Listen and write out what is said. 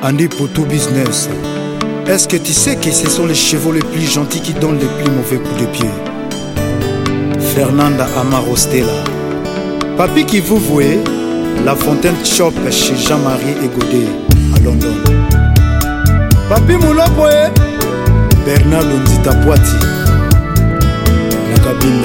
Andy Poto Business. Est-ce que tu sais que ce sont les chevaux les plus gentils qui donnent les plus mauvais coups de pied Fernanda Amarostela. Papi qui vous voyez, la fontaine shop chez Jean-Marie Egodé à London. Papi Moulopoe, Bernard Lonzita Poiti, la cabine.